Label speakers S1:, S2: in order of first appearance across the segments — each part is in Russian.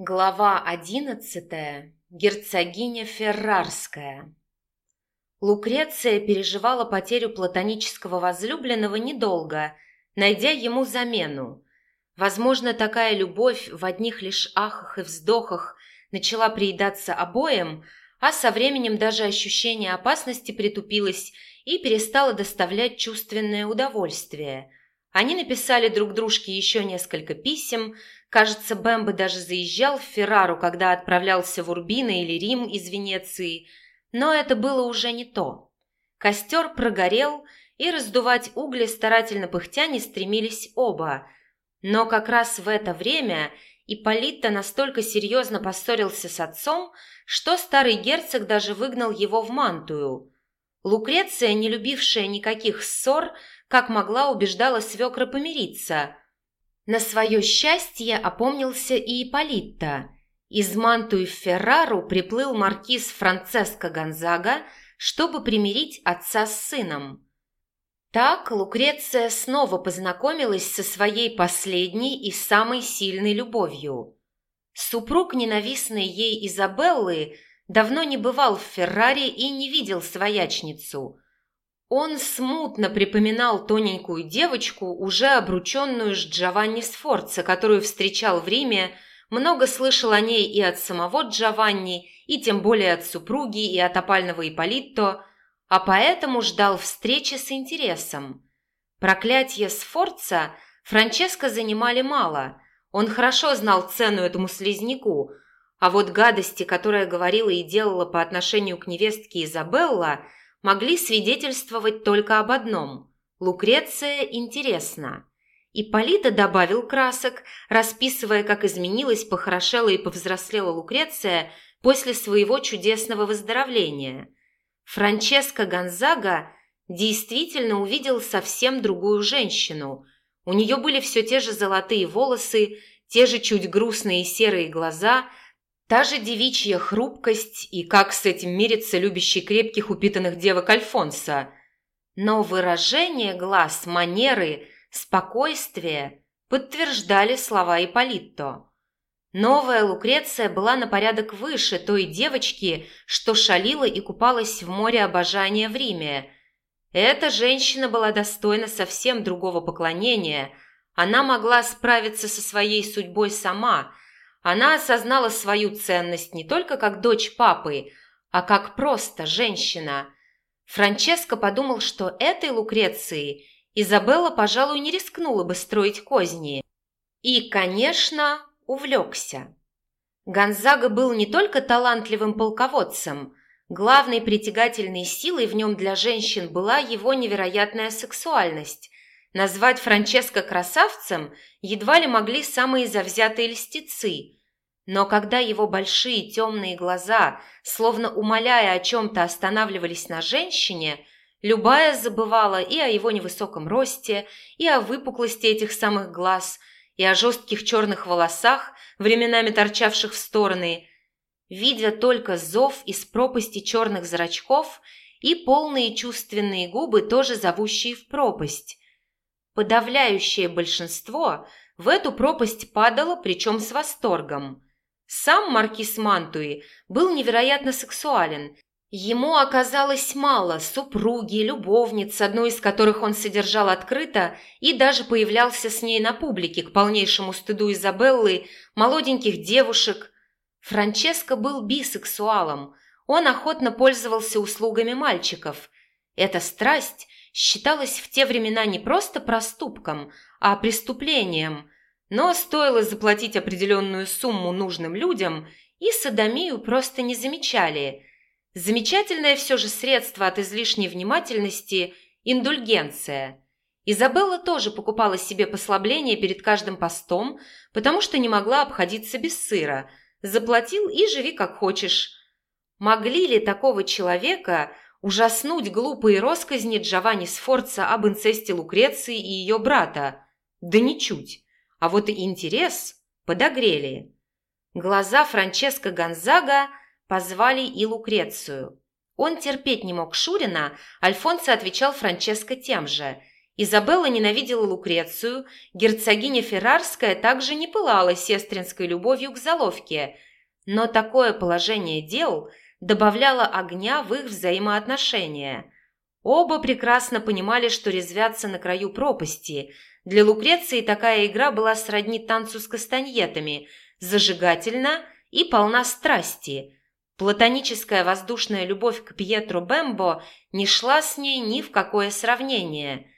S1: Глава одиннадцатая. Герцогиня Феррарская. Лукреция переживала потерю платонического возлюбленного недолго, найдя ему замену. Возможно, такая любовь в одних лишь ахах и вздохах начала приедаться обоим, а со временем даже ощущение опасности притупилось и перестало доставлять чувственное удовольствие. Они написали друг дружке еще несколько писем – Кажется, Бэмбо даже заезжал в Феррару, когда отправлялся в Урбино или Рим из Венеции, но это было уже не то. Костер прогорел, и раздувать угли старательно пыхтя не стремились оба. Но как раз в это время Ипполитто настолько серьезно поссорился с отцом, что старый герцог даже выгнал его в Мантую. Лукреция, не любившая никаких ссор, как могла убеждала свекра помириться – на свое счастье опомнился и Ипполитто. Из Мантуи в Феррару приплыл маркиз Францеско Гонзага, чтобы примирить отца с сыном. Так Лукреция снова познакомилась со своей последней и самой сильной любовью. Супруг ненавистной ей Изабеллы давно не бывал в Ферраре и не видел своячницу – он смутно припоминал тоненькую девочку, уже обрученную с Джованни Сфорца, которую встречал в Риме, много слышал о ней и от самого Джованни, и тем более от супруги и от опального Ипполитто, а поэтому ждал встречи с интересом. Проклятие Сфорца Франческо занимали мало, он хорошо знал цену этому слизняку, а вот гадости, которые говорила и делала по отношению к невестке Изабелла – могли свидетельствовать только об одном – Лукреция интересна. Ипполита добавил красок, расписывая, как изменилась, похорошела и повзрослела Лукреция после своего чудесного выздоровления. Франческо Гонзага действительно увидел совсем другую женщину. У нее были все те же золотые волосы, те же чуть грустные серые глаза – Та же девичья хрупкость и как с этим мирится любящий крепких упитанных девок Альфонса. Но выражение глаз, манеры, спокойствие подтверждали слова Ипполитто. Новая Лукреция была на порядок выше той девочки, что шалила и купалась в море обожания в Риме. Эта женщина была достойна совсем другого поклонения. Она могла справиться со своей судьбой сама – она осознала свою ценность не только как дочь папы, а как просто женщина. Франческо подумал, что этой Лукреции Изабелла, пожалуй, не рискнула бы строить козни. И, конечно, увлекся. Гонзага был не только талантливым полководцем, главной притягательной силой в нем для женщин была его невероятная сексуальность. Назвать Франческо красавцем едва ли могли самые завзятые льстецы. Но когда его большие темные глаза, словно умоляя о чем-то, останавливались на женщине, любая забывала и о его невысоком росте, и о выпуклости этих самых глаз, и о жестких черных волосах, временами торчавших в стороны, видя только зов из пропасти черных зрачков и полные чувственные губы, тоже зовущие в пропасть. Подавляющее большинство в эту пропасть падало, причем с восторгом. Сам маркиз Мантуи был невероятно сексуален. Ему оказалось мало супруги, любовниц, одной из которых он содержал открыто и даже появлялся с ней на публике к полнейшему стыду Изабеллы, молоденьких девушек. Франческо был бисексуалом. Он охотно пользовался услугами мальчиков. Эта страсть считалась в те времена не просто проступком, а преступлением – но стоило заплатить определенную сумму нужным людям, и садомию просто не замечали. Замечательное все же средство от излишней внимательности – индульгенция. Изабелла тоже покупала себе послабление перед каждым постом, потому что не могла обходиться без сыра. Заплатил и живи как хочешь. Могли ли такого человека ужаснуть глупые росказни Джованни Сфорца об инцесте Лукреции и ее брата? Да ничуть. А вот и интерес подогрели. Глаза Франческо Гонзага позвали и Лукрецию. Он терпеть не мог Шурина, Альфонсо отвечал Франческо тем же. Изабелла ненавидела Лукрецию, герцогиня Феррарская также не пылала сестринской любовью к заловке, но такое положение дел добавляло огня в их взаимоотношения. Оба прекрасно понимали, что резвятся на краю пропасти. Для Лукреции такая игра была сродни танцу с кастаньетами, зажигательна и полна страсти – Платоническая воздушная любовь к Пьетро Бембо не шла с ней ни в какое сравнение.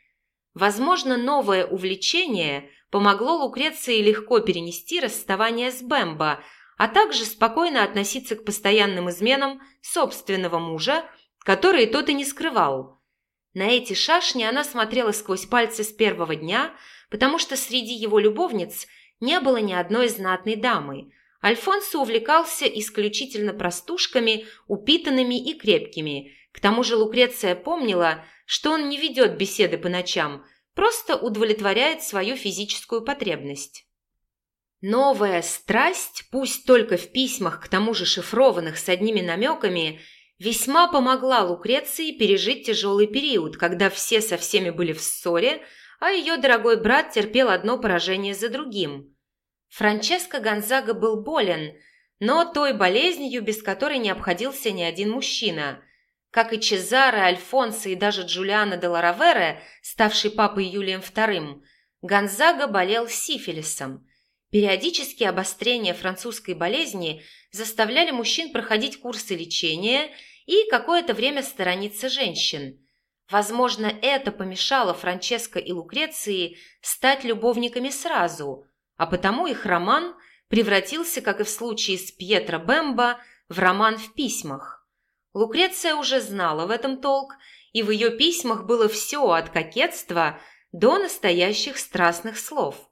S1: Возможно, новое увлечение помогло Лукреции легко перенести расставание с Бембо, а также спокойно относиться к постоянным изменам собственного мужа, которые тот и не скрывал. На эти шашни она смотрела сквозь пальцы с первого дня, потому что среди его любовниц не было ни одной знатной дамы. Альфонсо увлекался исключительно простушками, упитанными и крепкими. К тому же Лукреция помнила, что он не ведет беседы по ночам, просто удовлетворяет свою физическую потребность. Новая страсть, пусть только в письмах, к тому же шифрованных с одними намеками, весьма помогла Лукреции пережить тяжелый период, когда все со всеми были в ссоре, а ее дорогой брат терпел одно поражение за другим. Франческо Гонзага был болен, но той болезнью, без которой не обходился ни один мужчина – как и Чезаре, Альфонсо и даже Джулиано де Ларавере, ставший папой Юлием II, Гонзага болел сифилисом. Периодические обострения французской болезни заставляли мужчин проходить курсы лечения и какое-то время сторониться женщин. Возможно, это помешало Франческо и Лукреции стать любовниками сразу, а потому их роман превратился, как и в случае с Пьетро Бембо, в роман в письмах. Лукреция уже знала в этом толк, и в ее письмах было все от кокетства до настоящих страстных слов.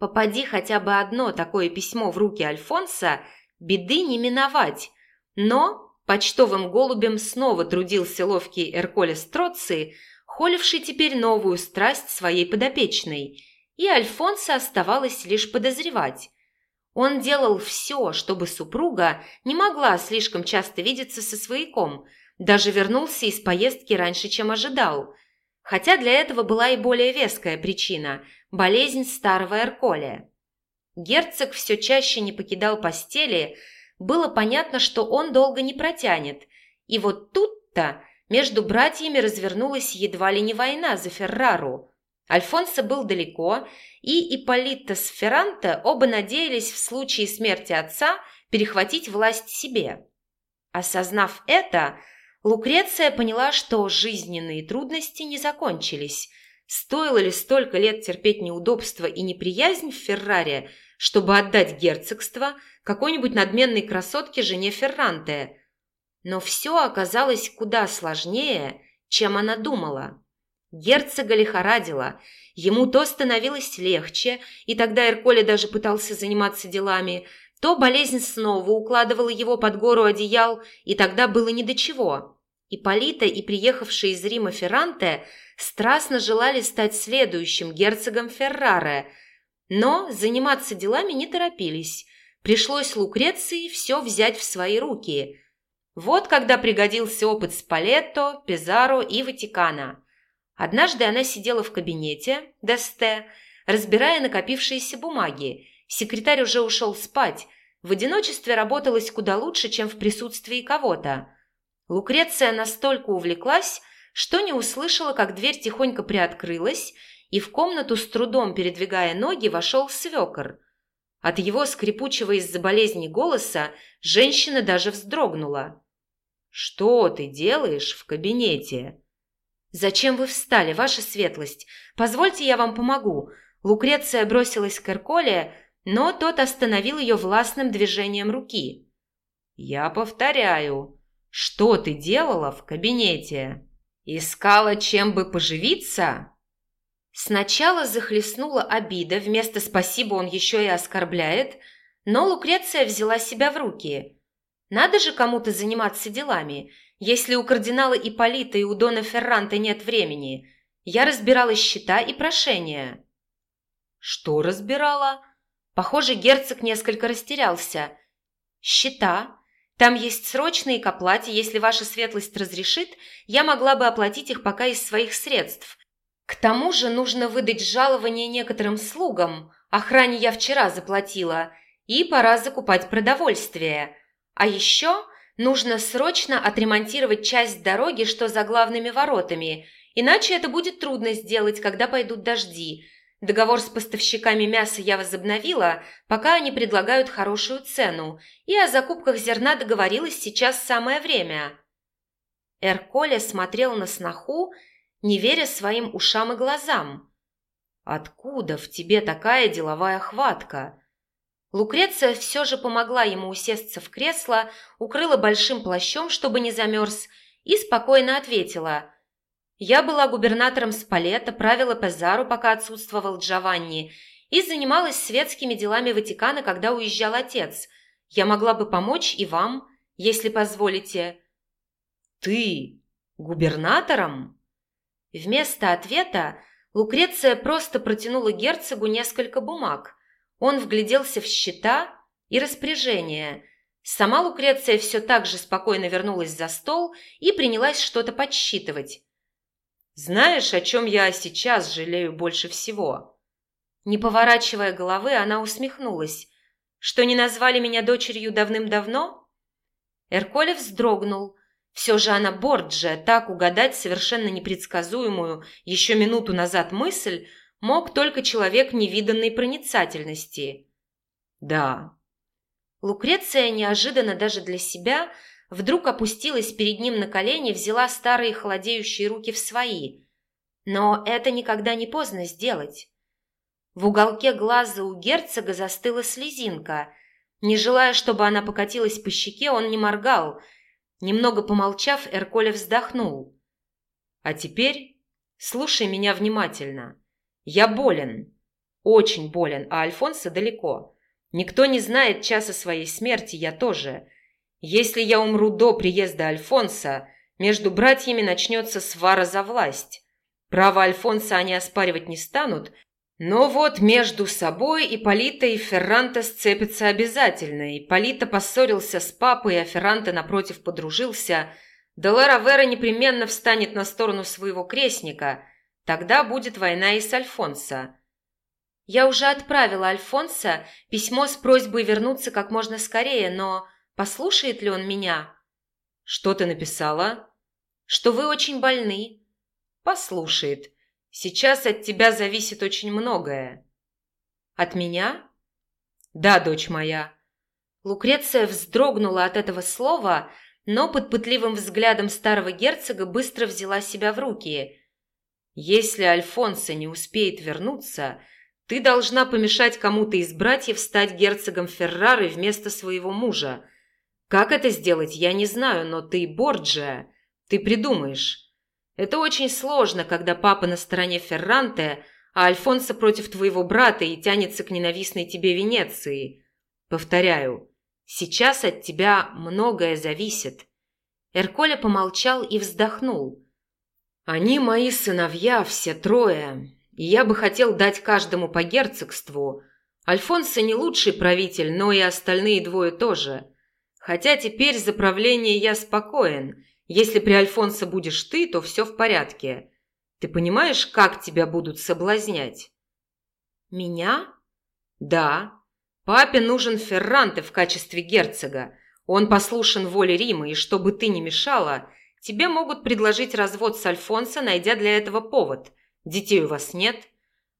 S1: Попади хотя бы одно такое письмо в руки Альфонса, беды не миновать, но почтовым голубем снова трудился ловкий Эрколе Строци, холивший теперь новую страсть своей подопечной, и Альфонса оставалось лишь подозревать, он делал все, чтобы супруга не могла слишком часто видеться со свояком, даже вернулся из поездки раньше, чем ожидал. Хотя для этого была и более веская причина – болезнь старого Эрколя. Герцог все чаще не покидал постели, было понятно, что он долго не протянет. И вот тут-то между братьями развернулась едва ли не война за Феррару – Альфонсо был далеко, и Ипполитто с Ферранте оба надеялись в случае смерти отца перехватить власть себе. Осознав это, Лукреция поняла, что жизненные трудности не закончились. Стоило ли столько лет терпеть неудобства и неприязнь в Ферраре, чтобы отдать герцогство какой-нибудь надменной красотке жене Ферранте? Но все оказалось куда сложнее, чем она думала. Герцога лихорадило. Ему то становилось легче, и тогда Эрколи даже пытался заниматься делами, то болезнь снова укладывала его под гору одеял, и тогда было ни до чего. Ипполита и приехавшие из Рима Ферранте страстно желали стать следующим герцогом Ферраре, но заниматься делами не торопились. Пришлось Лукреции все взять в свои руки. Вот когда пригодился опыт Спалетто, Пизаро и Ватикана – Однажды она сидела в кабинете, Десте, разбирая накопившиеся бумаги. Секретарь уже ушел спать. В одиночестве работалось куда лучше, чем в присутствии кого-то. Лукреция настолько увлеклась, что не услышала, как дверь тихонько приоткрылась, и в комнату с трудом передвигая ноги вошел свекор. От его скрипучего из-за болезни голоса женщина даже вздрогнула. «Что ты делаешь в кабинете?» «Зачем вы встали, ваша светлость? Позвольте, я вам помогу». Лукреция бросилась к Эрколе, но тот остановил ее властным движением руки. «Я повторяю, что ты делала в кабинете? Искала, чем бы поживиться?» Сначала захлестнула обида, вместо «спасибо» он еще и оскорбляет, но Лукреция взяла себя в руки. Надо же кому-то заниматься делами – если у кардинала Ипполита и у Дона Ферранта нет времени, я разбирала счета и прошения». «Что разбирала?» Похоже, герцог несколько растерялся. «Счета. Там есть срочные к оплате. Если ваша светлость разрешит, я могла бы оплатить их пока из своих средств. К тому же нужно выдать жалование некоторым слугам, охране я вчера заплатила, и пора закупать продовольствие. А еще нужно срочно отремонтировать часть дороги, что за главными воротами, иначе это будет трудно сделать, когда пойдут дожди. Договор с поставщиками мяса я возобновила, пока они предлагают хорошую цену, и о закупках зерна договорилась сейчас самое время. Эрколя смотрел на сноху, не веря своим ушам и глазам. «Откуда в тебе такая деловая хватка?» Лукреция все же помогла ему усесться в кресло, укрыла большим плащом, чтобы не замерз, и спокойно ответила. «Я была губернатором Спалета, правила Пезару, пока отсутствовал Джованни, и занималась светскими делами Ватикана, когда уезжал отец. Я могла бы помочь и вам, если позволите». «Ты губернатором?» Вместо ответа Лукреция просто протянула герцогу несколько бумаг. Он вгляделся в счета и распоряжения. Сама Лукреция все так же спокойно вернулась за стол и принялась что-то подсчитывать. «Знаешь, о чем я сейчас жалею больше всего?» Не поворачивая головы, она усмехнулась. «Что не назвали меня дочерью давным-давно?» Эрколев вздрогнул, все же она Борджия, так угадать совершенно непредсказуемую еще минуту назад мысль мог только человек невиданной проницательности. Да. Лукреция неожиданно даже для себя вдруг опустилась перед ним на колени, взяла старые холодеющие руки в свои. Но это никогда не поздно сделать. В уголке глаза у герцога застыла слезинка. Не желая, чтобы она покатилась по щеке, он не моргал – Немного помолчав, Эрколя вздохнул. «А теперь слушай меня внимательно. Я болен, очень болен, а Альфонсо далеко. Никто не знает часа своей смерти, я тоже. Если я умру до приезда Альфонса, между братьями начнется свара за власть. Право Альфонса они оспаривать не станут, но вот между собой Ипполита и Ферранте сцепятся обязательно. Ипполита поссорился с папой, а Ферранте, напротив, подружился. Делара Вера непременно встанет на сторону своего крестника. Тогда будет война и с Альфонсо. Я уже отправила Альфонсо письмо с просьбой вернуться как можно скорее, но послушает ли он меня? Что ты написала? Что вы очень больны. Послушает. Сейчас от тебя зависит очень многое». «От меня?» «Да, дочь моя». Лукреция вздрогнула от этого слова, но под пытливым взглядом старого герцога быстро взяла себя в руки. «Если Альфонсо не успеет вернуться, ты должна помешать кому-то из братьев стать герцогом Феррары вместо своего мужа. Как это сделать, я не знаю, но ты Борджия. Ты придумаешь. Это очень сложно, когда папа на стороне Ферранте, а Альфонсо против твоего брата и тянется к ненавистной тебе Венеции. Повторяю, сейчас от тебя многое зависит». Эрколя помолчал и вздохнул. «Они мои сыновья, все трое, и я бы хотел дать каждому по герцогству. Альфонсо не лучший правитель, но и остальные двое тоже. Хотя теперь за правление я спокоен» Если при Альфонсо будешь ты, то все в порядке. Ты понимаешь, как тебя будут соблазнять?» «Меня?» «Да. Папе нужен Ферранте в качестве герцога. Он послушен воле Рима, и чтобы ты не мешала, тебе могут предложить развод с Альфонсо, найдя для этого повод. Детей у вас нет.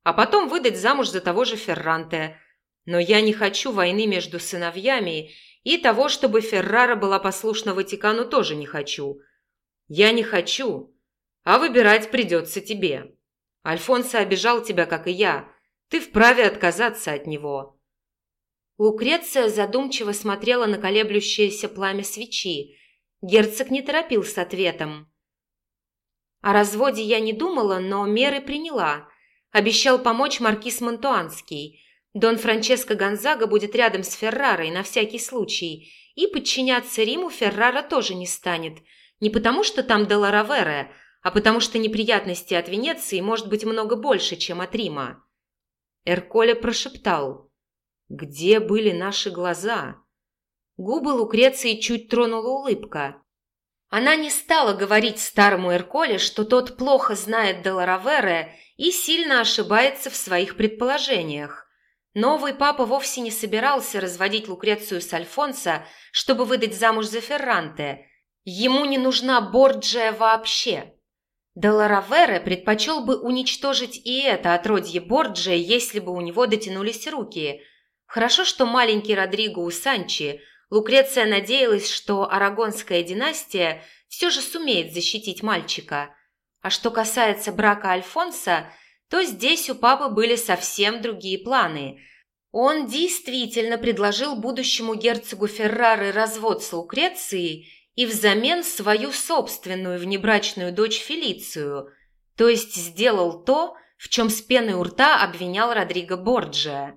S1: А потом выдать замуж за того же Ферранте. Но я не хочу войны между сыновьями и того, чтобы Феррара была послушна Ватикану, тоже не хочу. Я не хочу, а выбирать придется тебе. Альфонсо обижал тебя, как и я. Ты вправе отказаться от него». Лукреция задумчиво смотрела на колеблющееся пламя свечи. Герцог не торопил с ответом. О разводе я не думала, но меры приняла. Обещал помочь маркиз Монтуанский. Дон Франческо Гонзага будет рядом с Феррарой на всякий случай, и подчиняться Риму Феррара тоже не станет. Не потому, что там Деларавере, а потому что неприятностей от Венеции может быть много больше, чем от Рима. Эрколе прошептал. «Где были наши глаза?» Губы Лукреции чуть тронула улыбка. Она не стала говорить старому Эрколе, что тот плохо знает Деларавере и сильно ошибается в своих предположениях. Новый папа вовсе не собирался разводить Лукрецию с Альфонсо, чтобы выдать замуж за Ферранте. Ему не нужна Борджия вообще. Деларавере предпочел бы уничтожить и это отродье Борджия, если бы у него дотянулись руки. Хорошо, что маленький Родриго Усанчи – Лукреция надеялась, что Арагонская династия все же сумеет защитить мальчика. А что касается брака Альфонса, то здесь у папы были совсем другие планы. Он действительно предложил будущему герцогу Феррары развод с Лукрецией и взамен свою собственную внебрачную дочь Фелицию, то есть сделал то, в чем с пеной у рта обвинял Родриго Борджиа.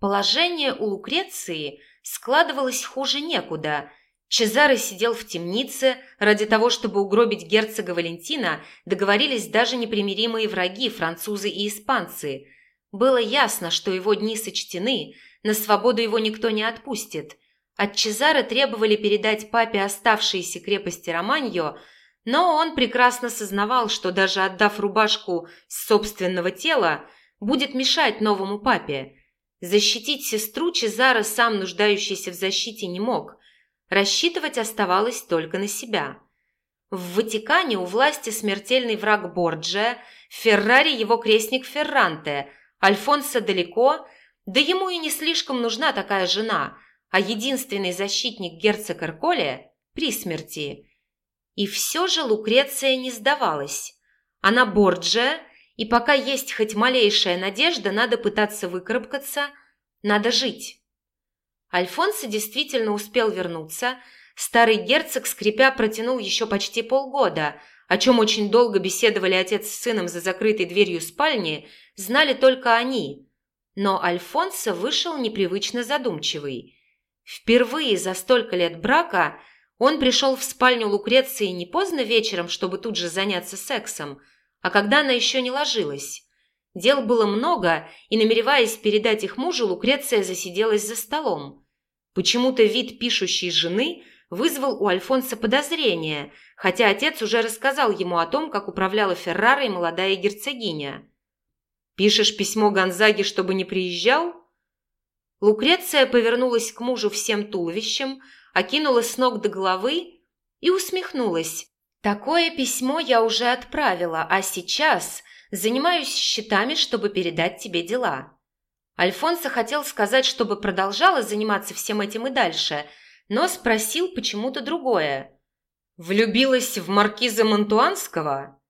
S1: Положение у Лукреции – складывалось хуже некуда. Чезаре сидел в темнице, ради того, чтобы угробить герцога Валентина, договорились даже непримиримые враги, французы и испанцы. Было ясно, что его дни сочтены, на свободу его никто не отпустит. От Чезаре требовали передать папе оставшиеся крепости Романьо, но он прекрасно сознавал, что даже отдав рубашку с собственного тела, будет мешать новому папе – Защитить сестру Чезаро, сам нуждающийся в защите, не мог. Рассчитывать оставалось только на себя. В Ватикане у власти смертельный враг Борджия, Феррари его крестник Ферранте, Альфонсо далеко, да ему и не слишком нужна такая жена, а единственный защитник герцог Эрколе при смерти. И все же Лукреция не сдавалась. Она Борджия – и пока есть хоть малейшая надежда, надо пытаться выкарабкаться, надо жить. Альфонсо действительно успел вернуться. Старый герцог, скрипя, протянул еще почти полгода, о чем очень долго беседовали отец с сыном за закрытой дверью спальни, знали только они. Но Альфонсо вышел непривычно задумчивый. Впервые за столько лет брака он пришел в спальню Лукреции не поздно вечером, чтобы тут же заняться сексом – а когда она еще не ложилась. Дел было много, и, намереваясь передать их мужу, Лукреция засиделась за столом. Почему-то вид пишущей жены вызвал у Альфонса подозрение, хотя отец уже рассказал ему о том, как управляла Феррарой молодая герцогиня. «Пишешь письмо Гонзаге, чтобы не приезжал?» Лукреция повернулась к мужу всем туловищем, окинула с ног до головы и усмехнулась, Такое письмо я уже отправила, а сейчас занимаюсь счетами, чтобы передать тебе дела. Альфонсо хотел сказать, чтобы продолжала заниматься всем этим и дальше, но спросил почему-то другое. «Влюбилась в маркиза Монтуанского?»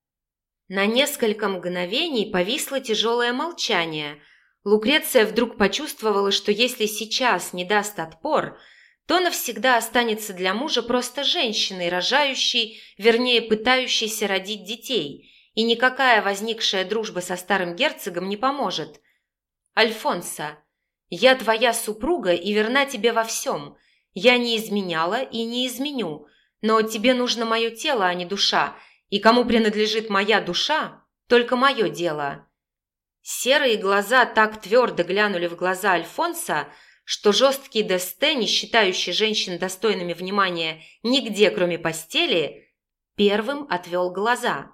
S1: На несколько мгновений повисло тяжелое молчание. Лукреция вдруг почувствовала, что если сейчас не даст отпор – то навсегда останется для мужа просто женщиной, рожающей, вернее, пытающейся родить детей, и никакая возникшая дружба со старым герцогом не поможет. «Альфонсо, я твоя супруга и верна тебе во всем. Я не изменяла и не изменю, но тебе нужно мое тело, а не душа, и кому принадлежит моя душа, только мое дело». Серые глаза так твердо глянули в глаза Альфонса, что жесткий Десте, не считающий женщин достойными внимания нигде, кроме постели, первым отвел глаза.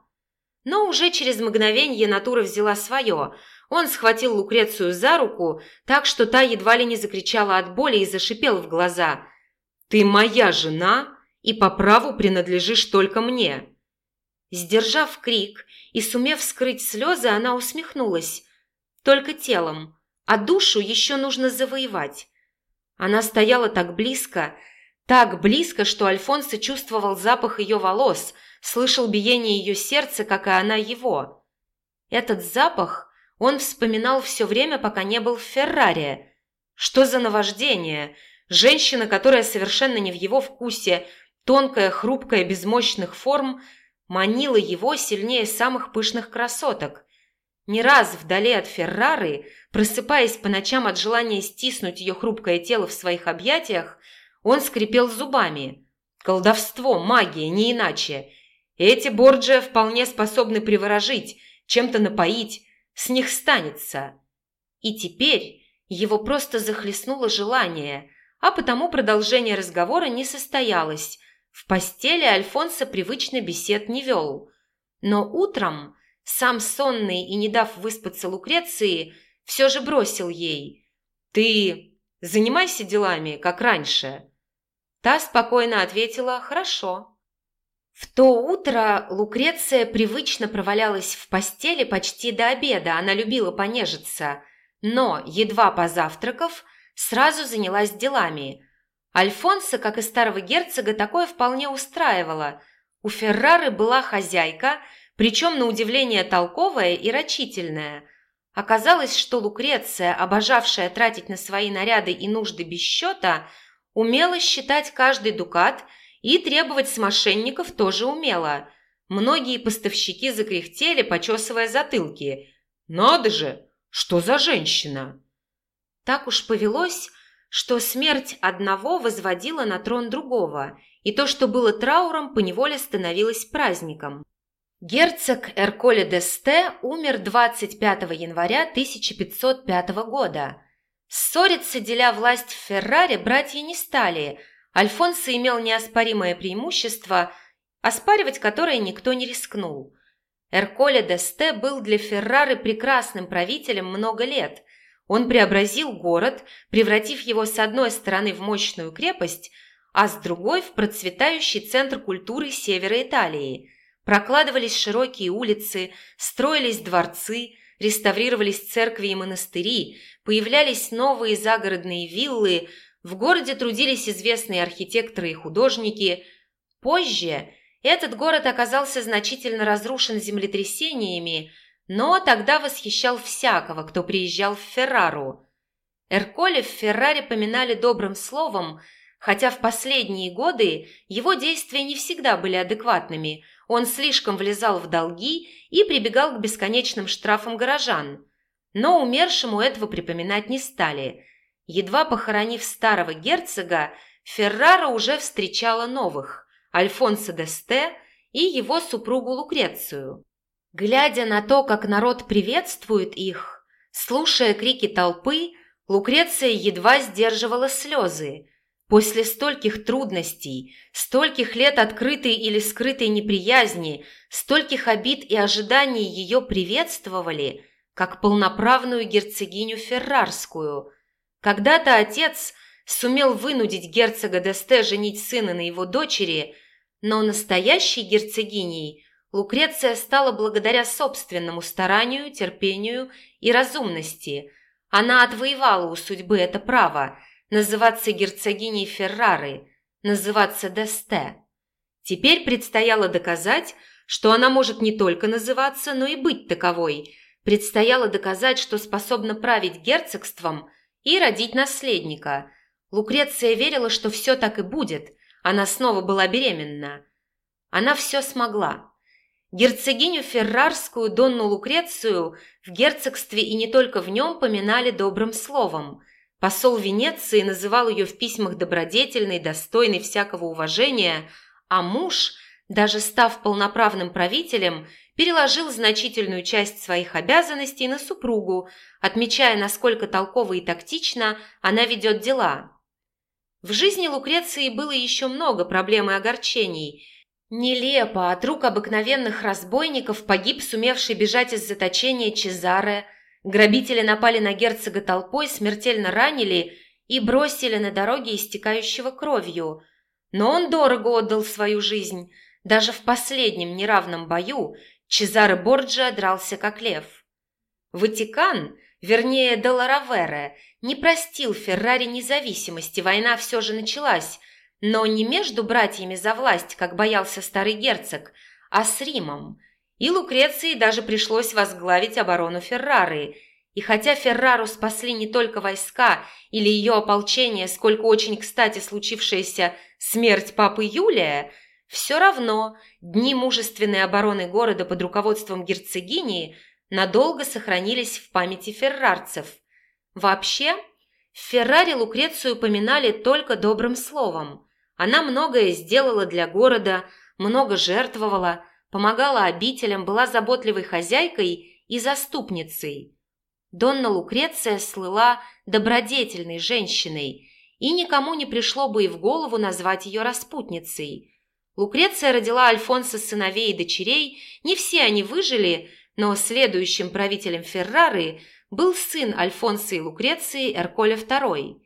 S1: Но уже через мгновение натура взяла свое. Он схватил Лукрецию за руку, так что та едва ли не закричала от боли и зашипел в глаза. «Ты моя жена и по праву принадлежишь только мне!» Сдержав крик и сумев скрыть слезы, она усмехнулась. Только телом – а душу еще нужно завоевать. Она стояла так близко, так близко, что Альфонсо чувствовал запах ее волос, слышал биение ее сердца, как и она его. Этот запах он вспоминал все время, пока не был в Ферраре. Что за наваждение? Женщина, которая совершенно не в его вкусе, тонкая, хрупкая, без мощных форм, манила его сильнее самых пышных красоток. Не раз вдали от Феррары, просыпаясь по ночам от желания стиснуть ее хрупкое тело в своих объятиях, он скрипел зубами. Колдовство, магия, не иначе. Эти Борджия вполне способны приворожить, чем-то напоить, с них станется. И теперь его просто захлестнуло желание, а потому продолжение разговора не состоялось. В постели Альфонсо привычно бесед не вел. Но утром, сам сонный и не дав выспаться Лукреции, все же бросил ей. «Ты занимайся делами, как раньше». Та спокойно ответила «Хорошо». В то утро Лукреция привычно провалялась в постели почти до обеда, она любила понежиться, но, едва позавтракав, сразу занялась делами. Альфонса, как и старого герцога, такое вполне устраивало. У Феррары была хозяйка, причем на удивление толковая и рачительная. Оказалось, что Лукреция, обожавшая тратить на свои наряды и нужды без счета, умела считать каждый дукат и требовать с мошенников тоже умела. Многие поставщики закряхтели, почесывая затылки. «Надо же! Что за женщина?» Так уж повелось, что смерть одного возводила на трон другого, и то, что было трауром, поневоле становилось праздником. Герцог Эрколе де Сте умер 25 января 1505 года. Ссориться, деля власть в Ферраре, братья не стали. Альфонсо имел неоспоримое преимущество, оспаривать которое никто не рискнул. Эрколе де Сте был для Феррары прекрасным правителем много лет – он преобразил город, превратив его с одной стороны в мощную крепость, а с другой – в процветающий центр культуры севера Италии. Прокладывались широкие улицы, строились дворцы, реставрировались церкви и монастыри, появлялись новые загородные виллы, в городе трудились известные архитекторы и художники. Позже этот город оказался значительно разрушен землетрясениями, но тогда восхищал всякого, кто приезжал в Феррару. Эрколе в Ферраре поминали добрым словом, хотя в последние годы его действия не всегда были адекватными, он слишком влезал в долги и прибегал к бесконечным штрафам горожан. Но умершему этого припоминать не стали. Едва похоронив старого герцога, Феррара уже встречала новых – Альфонсо де Сте и его супругу Лукрецию. Глядя на то, как народ приветствует их, слушая крики толпы, Лукреция едва сдерживала слезы. После стольких трудностей, стольких лет открытой или скрытой неприязни, стольких обид и ожиданий ее приветствовали, как полноправную герцогиню Феррарскую. Когда-то отец сумел вынудить герцога Десте женить сына на его дочери, но настоящей герцогиней – Лукреция стала благодаря собственному старанию, терпению и разумности. Она отвоевала у судьбы это право называться герцогиней Феррары, называться Десте. Теперь предстояло доказать, что она может не только называться, но и быть таковой. Предстояло доказать, что способна править герцогством и родить наследника. Лукреция верила, что все так и будет. Она снова была беременна. Она все смогла. Герцогиню Феррарскую Донну Лукрецию в герцогстве и не только в нем поминали добрым словом. Посол Венеции называл ее в письмах добродетельной, достойной всякого уважения, а муж, даже став полноправным правителем, переложил значительную часть своих обязанностей на супругу, отмечая, насколько толково и тактично она ведет дела. В жизни Лукреции было еще много проблем и огорчений – Нелепо, от рук обыкновенных разбойников погиб сумевший бежать из заточения Чезаре, грабители напали на герцога толпой, смертельно ранили и бросили на дороге истекающего кровью. Но он дорого отдал свою жизнь. Даже в последнем неравном бою Чезаре Борджиа дрался как лев. Ватикан, вернее Деларавере, не простил Феррари независимости, война все же началась – но не между братьями за власть, как боялся старый герцог, а с Римом. И Лукреции даже пришлось возглавить оборону Феррары. И хотя Феррару спасли не только войска или ее ополчение, сколько очень кстати случившаяся смерть папы Юлия, все равно дни мужественной обороны города под руководством герцогини надолго сохранились в памяти феррарцев. Вообще, в Ферраре Лукрецию поминали только добрым словом. Она многое сделала для города, много жертвовала, помогала обителям, была заботливой хозяйкой и заступницей. Донна Лукреция слыла добродетельной женщиной, и никому не пришло бы и в голову назвать ее распутницей. Лукреция родила Альфонсо сыновей и дочерей, не все они выжили, но следующим правителем Феррары был сын Альфонса и Лукреции Эрколя II.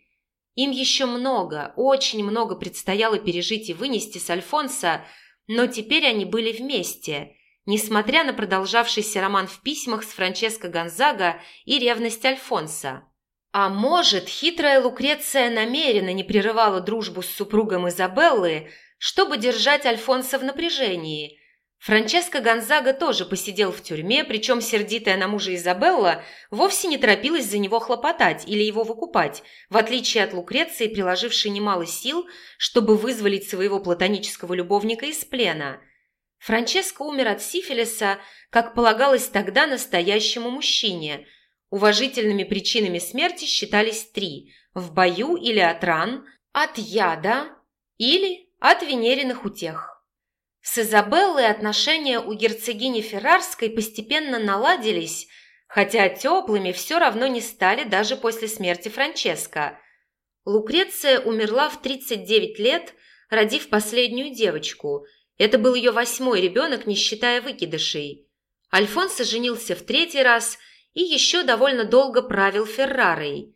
S1: Им еще много, очень много предстояло пережить и вынести с Альфонса, но теперь они были вместе, несмотря на продолжавшийся роман в письмах с Франческо Гонзага и ревность Альфонса. А может, хитрая Лукреция намеренно не прерывала дружбу с супругом Изабеллы, чтобы держать Альфонса в напряжении. Франческо Гонзага тоже посидел в тюрьме, причем сердитая на мужа Изабелла вовсе не торопилась за него хлопотать или его выкупать, в отличие от Лукреции, приложившей немало сил, чтобы вызволить своего платонического любовника из плена. Франческо умер от сифилиса, как полагалось тогда настоящему мужчине. Уважительными причинами смерти считались три – в бою или от ран, от яда или от венериных утех. С Изабеллой отношения у герцогини Феррарской постепенно наладились, хотя теплыми все равно не стали даже после смерти Франческо. Лукреция умерла в 39 лет, родив последнюю девочку. Это был ее восьмой ребенок, не считая выкидышей. Альфонсо женился в третий раз и еще довольно долго правил Феррарой.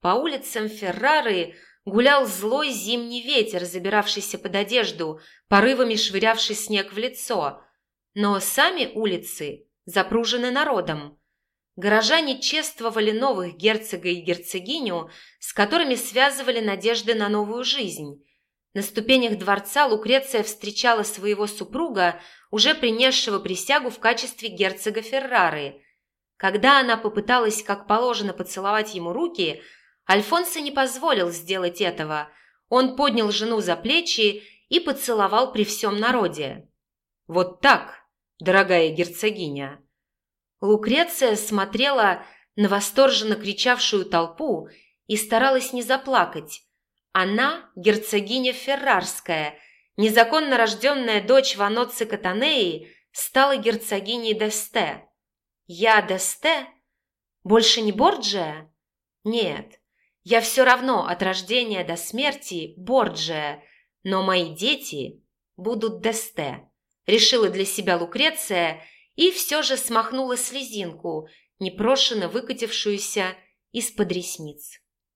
S1: По улицам Феррары – гулял злой зимний ветер, забиравшийся под одежду, порывами швырявший снег в лицо. Но сами улицы запружены народом. Горожане чествовали новых герцога и герцогиню, с которыми связывали надежды на новую жизнь. На ступенях дворца Лукреция встречала своего супруга, уже принесшего присягу в качестве герцога Феррары. Когда она попыталась, как положено, поцеловать ему руки – Альфонсо не позволил сделать этого. Он поднял жену за плечи и поцеловал при всем народе. «Вот так, дорогая герцогиня!» Лукреция смотрела на восторженно кричавшую толпу и старалась не заплакать. Она – герцогиня Феррарская, незаконно рожденная дочь Ваноцци Катанеи, стала герцогиней Десте. Я Десте? Больше не Борджия? Нет, я все равно от рождения до смерти Борджия, но мои дети будут Десте. Решила для себя Лукреция и все же смахнула слезинку, непрошено выкатившуюся из-под ресниц.